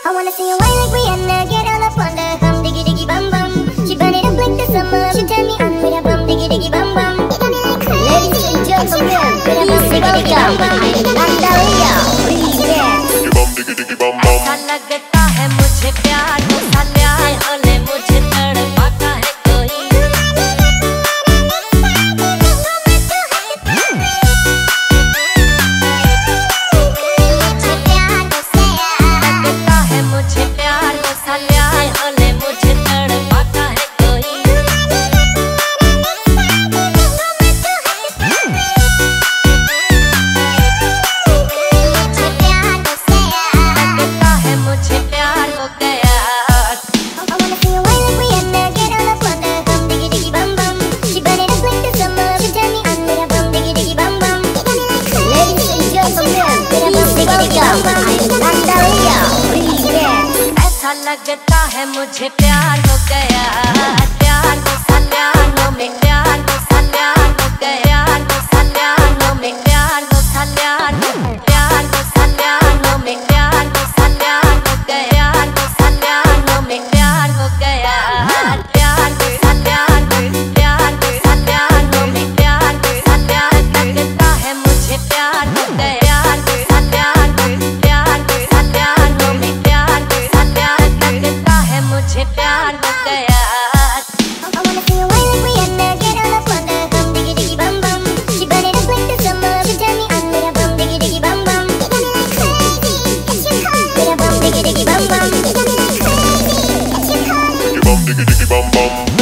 I wanna see you wine like Rihanna, get all up on the hum, diggy diggy bum bum. She burn it up like the summer, she turn me on with a bum, diggy diggy bum bum. Ladies and gentlemen, with a bum, diggy diggy bum bum. Natalia, remix. bum diggy diggy bum bum. मुझे प्यार तो लगता है मुझे प्यार हो गया। प्यार को सल्यानों में प्यार सल्यानों गया। को सल्यानों में प्यार को सल्यानों प्यार को सल्यानों में प्यार सल्यानों गया। को सल्यानों में प्यार हो गया। प्यार को सल्यानों प्यार को सल्यानों प्यार सल्यान लगता है मुझे प्यार हो गया। diggity bum bum.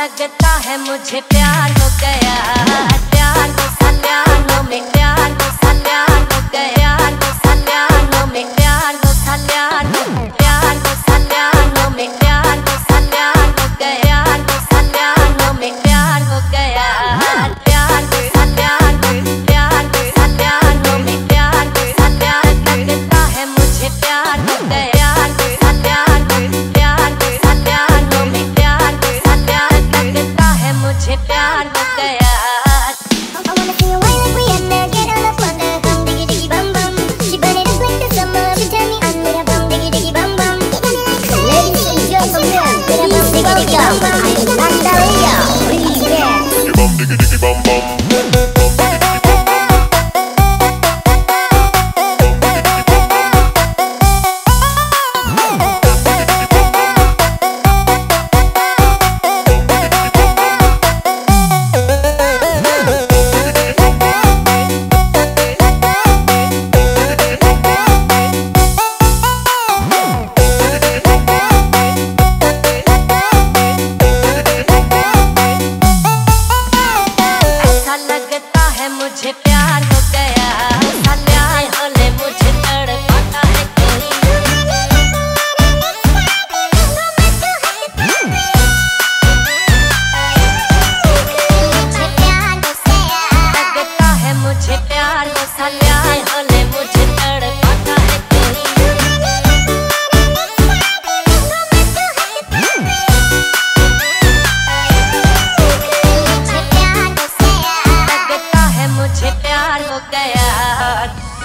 लगता है मुझे प्यार हो गया। Bye. tip प्यार हो गया।